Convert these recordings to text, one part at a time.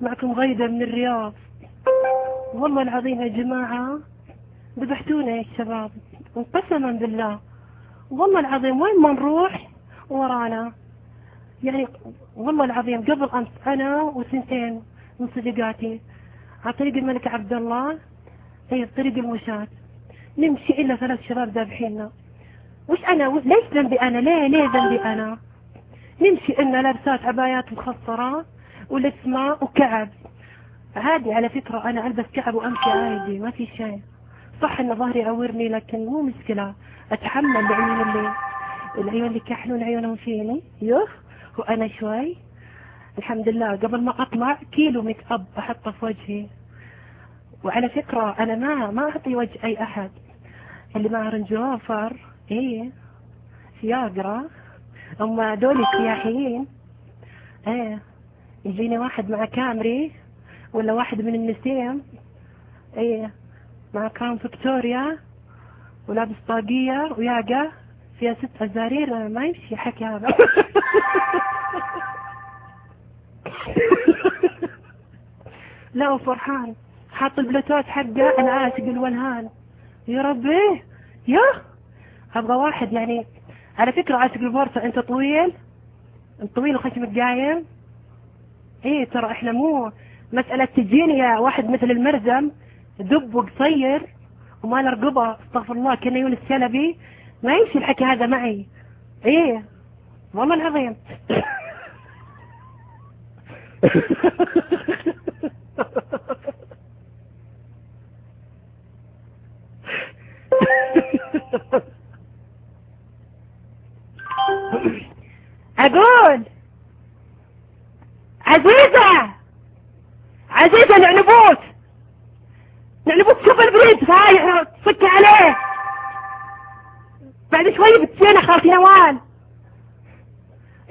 معكم غيدة من الرياض. والله العظيم يا جماعة ذبحتونا يا شباب وقسما بالله. والله العظيم وين ما نروح ورانا. يعني والله العظيم قبل أمس أنا وسنتين من صديقاتي على طريق الملك عبد الله هي طريق المشاة. نمشي إلا ثلاث شباب ذابحيننا. وش أنا؟ ليش ذنبي أنا؟ ليه ليه ذنبي أنا؟ نمشي إنا لابسات عبايات مخصرة. والاسماء وكعب. عادي على فكرة أنا ألبس كعب وأمشي عادي ما في شيء. صح إن ظهري يعورني لكن مو مشكلة. أتحمل العيون اللي العيون اللي كحلون عيونهم فيني؟ يوه وأنا شوي. الحمد لله. قبل ما أطلع كيلو ميك أب أحطه في وجهي. وعلى فكرة أنا ما ما أعطي وجه أي أحد. اللي معه Range Rover إيه. فياجرا أما دول سياحيين إيه. يجيني واحد مع كامري ولا واحد من النسيم؟ إيه مع كام فيكتوريا ولابس طاقية وياقة فيها ست أزارير. ما يمشي حكي هذا. لا وفرحان. حاط البلوتوث حقه أنا عاشق الولهان. يا ربي يا. أبغى واحد يعني على فكرة عاشق البورصة. أنت طويل؟ طويل وخشمك قايم. إيه ترى إحنا مو مسألة تجيني يا واحد مثل المرزم دب وقصير وما له رقبة أستغفر الله كان يونس شلبي. ما يمشي الحكي هذا معي. إيه والله العظيم. أقول عزيزة! عزيزة العنبوت العنبوت شوف البريد فايح صك عليه! بعد شوي بتجينا خالتي نوال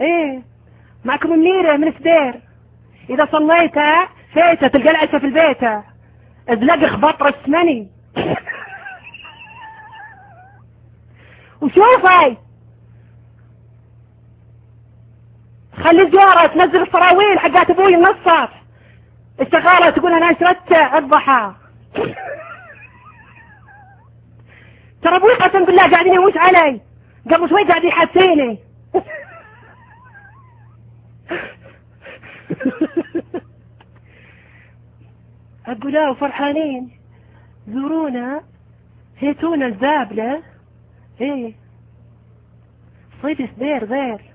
إيه معكم منيرة من سدير. إذا صليت فيتة تلقى العشاء في البيت. ازلق خبط رسمني وشوفي! الجارة تنزل الصراويل حقات أبوي النصر الشغالة تقول أنا شربت الضحى. ترى أبوي قسم بالله قاعدين يموت علي. قبل شوي قاعد يحسيني أقول لا وفرحانين زورونا. هيتونا الزابلة. إيه. صيد سدير غير.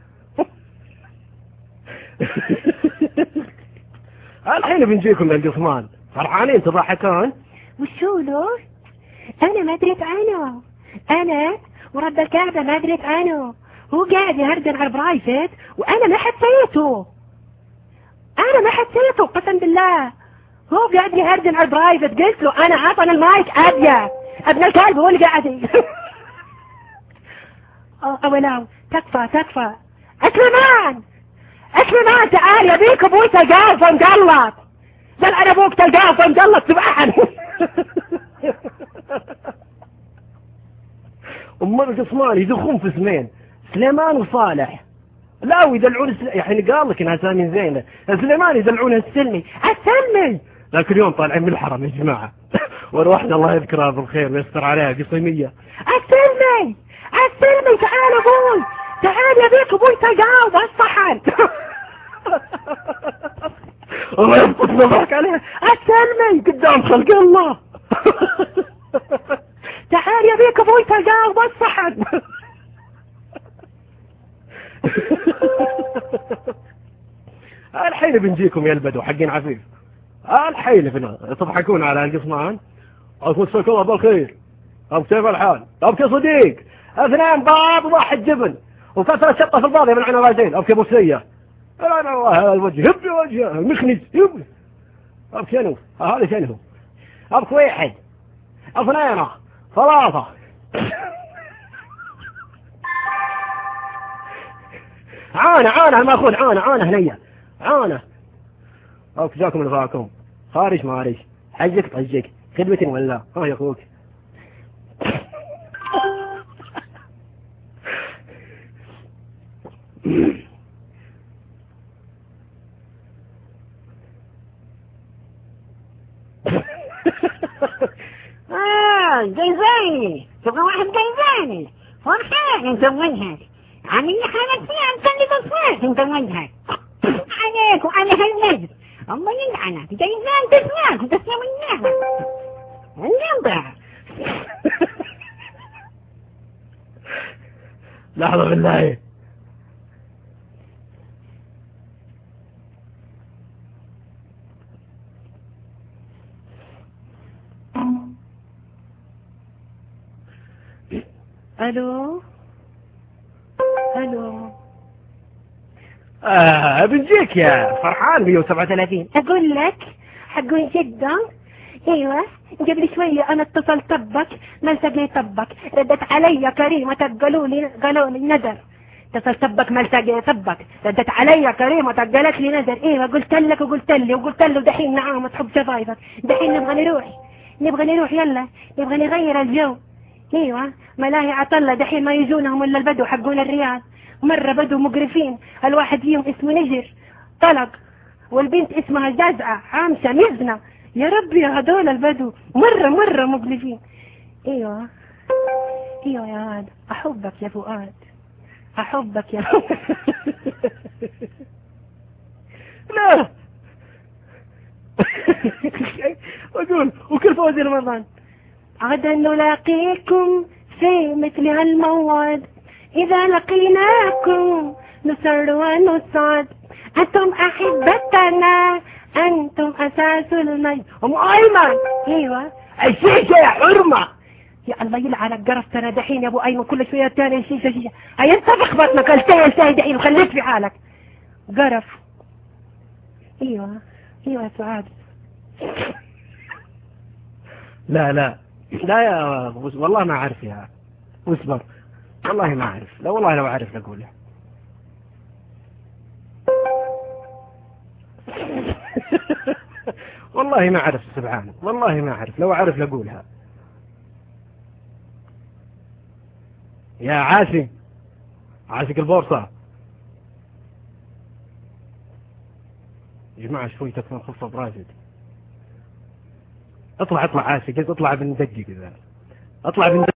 الحين بنجيكم للقصمان فرحانين تضحكون؟ وشو له أنا ما دريت عنه. أنا ورب الكعبة ما دريت عنه. هو قاعد يهردن على البرايفت وأنا ما حسيته أنا ما حسيته قسم بالله. هو قاعد يهردن على البرايفت قلت له أنا عطنا المايك ابيا أبن الكلب هو اللي قاعد اولا تكفى تكفى. اكرمان اكرمان تعال يبيك أبوي تلقاه فمقلط بل أنا أبوك تلقاه فمقلط سبحان. أم القصمان يدخون في اسمين سليمان وصالح. لا ويدلعون سل... يعني قال لك إنها اسامي زينة. سليمان يدلعونها السلمي. السلمي! ذاك اليوم طالعين من الحرم يا جماعة. وروحنا الله يذكرها بالخير ويستر عليها قصيميه السلمي! السلمي تعال أبوي. تعال يا بيك أبوي تلقاه بالصحن الله يبقى نظرك عليها. السلمي قدام خلق الله. تعال يا بيك أبوي تلقاه بالصحن الحين بنجيكم يا البدو حقين عفيف. الحين فينا تضحكون على القصمان. مساك الله بالخير طب كيف الحال؟ طب يا صديق؟ اثنين باب واحد جبن. وكثرة شقة في الباضية من عنوازين أبكي بوسية أنا والله هذا الوجه. هب وجه المخنز هب أبكي شنو هذا شنو أبكي واحد. اثنين. ثلاثة. عانة عانة المأخوذ عانة عانة هنية عانة أوك جاكم نفاكم خارج مارج. حجك طجك. خدمة ولا؟ ها يا أخوك تبغى واحد جايزاني فرحان انت وجهك. عامل لي حالك فيها انت اللي تصفيت انت وجهك. عليك وعلى هالنجم الله يلعنك جايزان تسمعك وتسمع النعمة. النبع لحظة بالله. ألو؟ ألو؟ آه بنجيك يا فرحان 137 أقول لك حقول جدا. أيوه قبل شوية أنا اتصلت بك ما التقيت بك ردت علي كريمة قالوا لي قالوا لي نذر. اتصلت بك ما التقيت بك ردت علي كريمة قالت لي نذر. أيوه قلت لك وقلت لي وقلت له دحين نعم تحب شفايفك دحين نبغى نروح. نبغى نروح يلا. نبغى نغير الجو. أيوه. ملاهي عطلة دحين ما يجونهم إلا البدو حقون الرياض. مرة بدو مقرفين. الواحد فيهم اسمه نجر. طلق. والبنت اسمها جزعة. عامشة مزنة. يا ربي هذول البدو. مرة مرة مقرفين. أيوه. أيوه يا واد أحبك يا فؤاد. أحبك يا لا. أقول وكل فوزي رمضان؟ غدا نلاقيكم في مثل هالموعد. إذا لقيناكم نسر ونسعد أنتم أحبتنا أنتم أساس المجد. أم ايمن أيوة. الشيشة يا حرمة! يا الله يلعنك قرفت أنا دحين يا أبو أيمن كل شوية تاني شيشة شيشة هيا أنت بخبطنا التهي التهي دحين. وخليك في حالك. قرف. أيوة. أيوة يا سعاد. لا لا. لا يا والله ما أعرف يا اصبر والله ما أعرف. لا والله لو أعرف اقولها والله ما أعرف سبحانك. والله ما أعرف. لو أعرف لأقولها. يا عاسي. عاسك البورصة. يا جماعة شوي تكون خفة براشد اطلع اطلع عاسي اطلع بندقق ذا اطلع بندقق